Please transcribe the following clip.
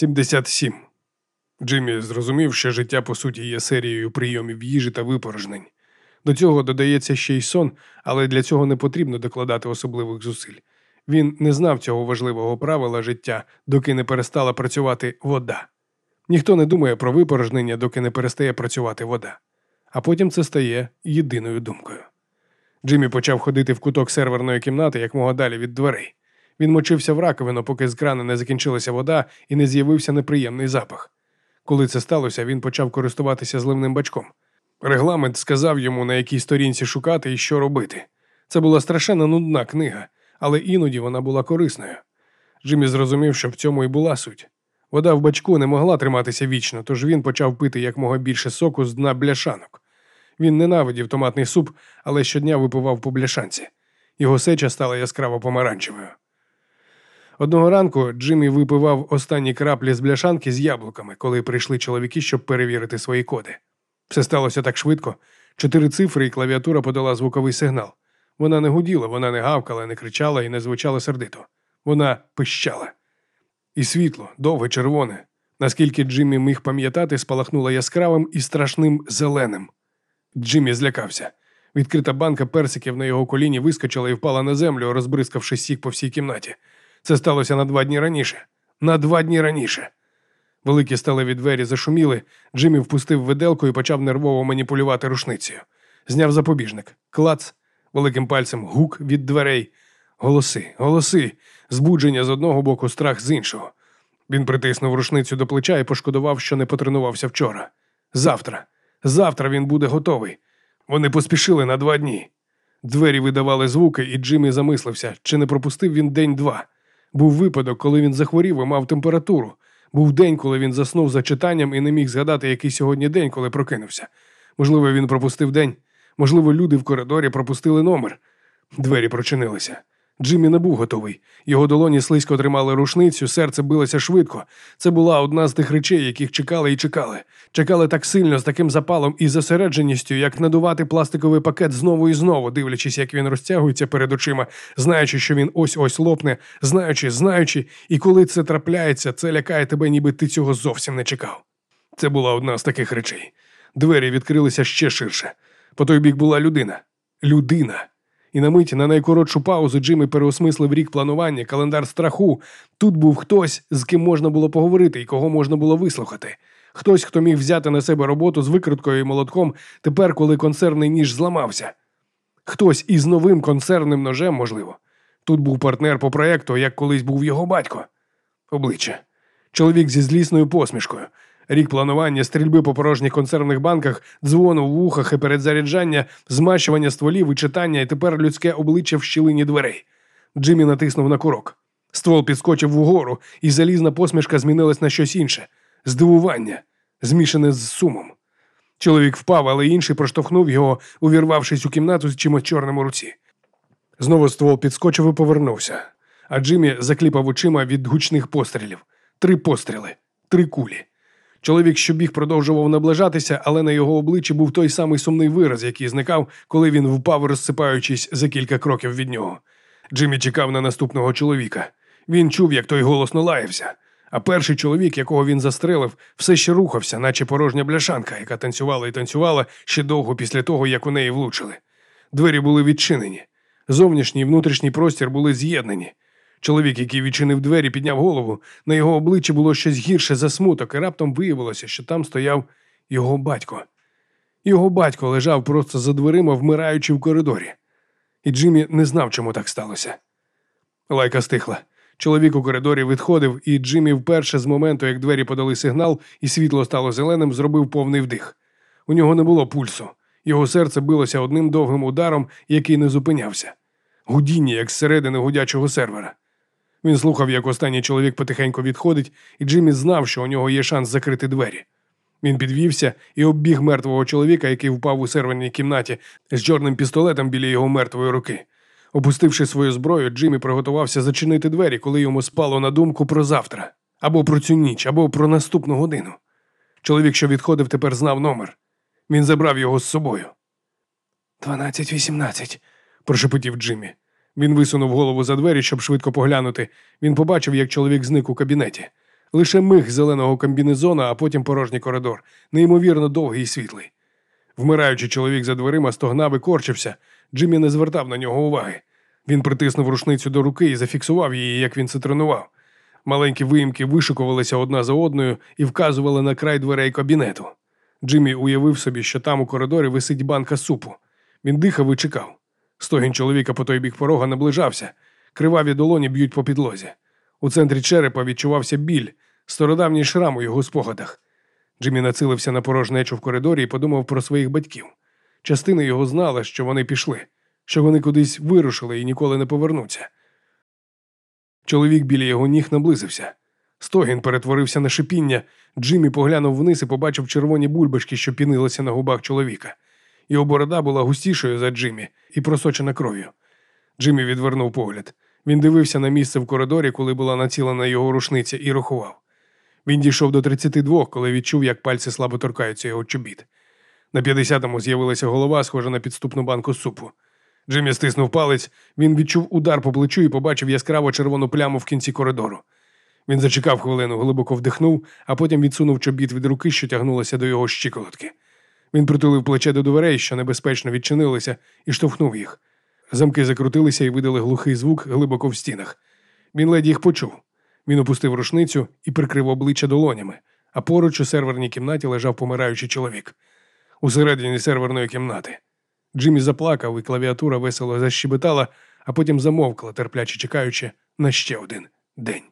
77. Джиммі зрозумів, що життя по суті є серією прийомів їжі та випорожнень. До цього додається ще й сон, але для цього не потрібно докладати особливих зусиль. Він не знав цього важливого правила життя, доки не перестала працювати вода. Ніхто не думає про випорожнення, доки не перестає працювати вода. А потім це стає єдиною думкою. Джиммі почав ходити в куток серверної кімнати якмога далі від дверей. Він мочився в раковину, поки з крана не закінчилася вода і не з'явився неприємний запах. Коли це сталося, він почав користуватися зливним бачком. Регламент сказав йому, на якій сторінці шукати і що робити. Це була страшенно нудна книга, але іноді вона була корисною. Джиммі зрозумів, що в цьому і була суть. Вода в бачку не могла триматися вічно, тож він почав пити якмога більше соку з дна бляшанок. Він ненавидів томатний суп, але щодня випивав по бляшанці. Його сеча стала яскраво помаранчевою. Одного ранку Джиммі випивав останні краплі з бляшанки з яблуками, коли прийшли чоловіки, щоб перевірити свої коди. Все сталося так швидко. Чотири цифри і клавіатура подала звуковий сигнал. Вона не гуділа, вона не гавкала, не кричала і не звучала сердито. Вона пищала. І світло, довге червоне, наскільки Джиммі міг пам'ятати, спалахнуло яскравим і страшним зеленим. Джиммі злякався. Відкрита банка персиків на його коліні вискочила і впала на землю, розбризкавши сік по всій кімнаті. Це сталося на два дні раніше. На два дні раніше. Великі сталеві двері зашуміли. Джиммі впустив виделку і почав нервово маніпулювати рушницею. Зняв запобіжник. Клац, великим пальцем гук від дверей. Голоси, голоси, збудження з одного боку, страх з іншого. Він притиснув рушницю до плеча і пошкодував, що не потренувався вчора. Завтра, завтра він буде готовий. Вони поспішили на два дні. Двері видавали звуки, і Джиммі замислився, чи не пропустив він день-два. Був випадок, коли він захворів і мав температуру. Був день, коли він заснув за читанням і не міг згадати, який сьогодні день, коли прокинувся. Можливо, він пропустив день. Можливо, люди в коридорі пропустили номер. Двері прочинилися. Джиммі не був готовий. Його долоні слизько тримали рушницю, серце билося швидко. Це була одна з тих речей, яких чекали і чекали. Чекали так сильно, з таким запалом і зосередженістю, як надувати пластиковий пакет знову і знову, дивлячись, як він розтягується перед очима, знаючи, що він ось ось лопне, знаючи, знаючи, і коли це трапляється, це лякає тебе, ніби ти цього зовсім не чекав. Це була одна з таких речей. Двері відкрилися ще ширше. По той бік була людина. Людина. І на мить на найкоротшу паузу Джиммі переосмислив рік планування, календар страху. Тут був хтось, з ким можна було поговорити і кого можна було вислухати. Хтось, хто міг взяти на себе роботу з викруткою і молотком, тепер, коли консервний ніж зламався. Хтось із новим консервним ножем, можливо. Тут був партнер по проєкту, як колись був його батько. Обличчя. Чоловік зі злісною посмішкою. Рік планування, стрільби по порожніх консервних банках, дзвону в вухах і передзаряджання, змащування стволів і читання, і тепер людське обличчя в щілині дверей. Джиммі натиснув на курок. Ствол підскочив вгору, і залізна посмішка змінилась на щось інше здивування, змішане з сумом. Чоловік впав, але інший проштовхнув його, увірвавшись у кімнату з чимось чорним у руці. Знову ствол підскочив і повернувся, а Джиммі закліпав очима від гучних пострілів. Три постріли, три кулі. Чоловік, що біг, продовжував наближатися, але на його обличчі був той самий сумний вираз, який зникав, коли він впав, розсипаючись за кілька кроків від нього. Джиммі чекав на наступного чоловіка. Він чув, як той голосно лаявся. А перший чоловік, якого він застрелив, все ще рухався, наче порожня бляшанка, яка танцювала і танцювала ще довго після того, як у неї влучили. Двері були відчинені. Зовнішній і внутрішній простір були з'єднані. Чоловік, який відчинив двері, підняв голову. На його обличчі було щось гірше за смуток, і раптом виявилося, що там стояв його батько. Його батько лежав просто за дверима, вмираючи в коридорі. І Джиммі не знав, чому так сталося. Лайка стихла. Чоловік у коридорі відходив, і Джиммі вперше з моменту, як двері подали сигнал, і світло стало зеленим, зробив повний вдих. У нього не було пульсу. Його серце билося одним довгим ударом, який не зупинявся. Гудіння, як зсередини гудячого сервера. Він слухав, як останній чоловік потихеньку відходить, і Джиммі знав, що у нього є шанс закрити двері. Він підвівся і оббіг мертвого чоловіка, який впав у серверній кімнаті з чорним пістолетом біля його мертвої руки. Опустивши свою зброю, Джиммі приготувався зачинити двері, коли йому спало на думку про завтра, або про цю ніч, або про наступну годину. Чоловік, що відходив, тепер знав номер. Він забрав його з собою. Дванадцять вісімнадцять, прошепотів Джиммі. Він висунув голову за двері, щоб швидко поглянути. Він побачив, як чоловік зник у кабінеті. Лише миг зеленого комбінезона, а потім порожній коридор, неймовірно довгий і світлий. Вмираючий чоловік за дверима стогнав і корчився. Джиммі не звертав на нього уваги. Він притиснув рушницю до руки і зафіксував її, як він це тренував. Маленькі виїмки вишикувалися одна за одною і вказували на край дверей кабінету. Джиммі уявив собі, що там у коридорі висить банка супу. Він дихав і чекав. Стогін чоловіка по той бік порога наближався. Криваві долоні б'ють по підлозі. У центрі черепа відчувався біль, стародавній шрам у його спогадах. Джиммі нацилився на порожнечу в коридорі і подумав про своїх батьків. Частина його знала, що вони пішли, що вони кудись вирушили і ніколи не повернуться. Чоловік біля його ніг наблизився. Стогін перетворився на шипіння. Джиммі поглянув вниз і побачив червоні бульбашки, що пінилися на губах чоловіка. Його борода була густішою за Джиммі і просочена кров'ю. Джиммі відвернув погляд. Він дивився на місце в коридорі, коли була націлена його рушниця, і рахував. Він дійшов до 32, коли відчув, як пальці слабо торкаються його чобіт. На 50-му з'явилася голова, схожа на підступну банку супу. Джиммі стиснув палець, він відчув удар по плечу і побачив яскраво червону пляму в кінці коридору. Він зачекав хвилину, глибоко вдихнув, а потім відсунув чобіт від руки, що тягнулася до його щиколотки. Він притулив плече до дверей, що небезпечно відчинилися, і штовхнув їх. Замки закрутилися і видали глухий звук глибоко в стінах. Він ледь їх почув. Він опустив рушницю і прикрив обличчя долонями, а поруч у серверній кімнаті лежав помираючий чоловік. Усередині серверної кімнати. Джиммі заплакав, і клавіатура весело защебетала, а потім замовкла, терпляче чекаючи на ще один день.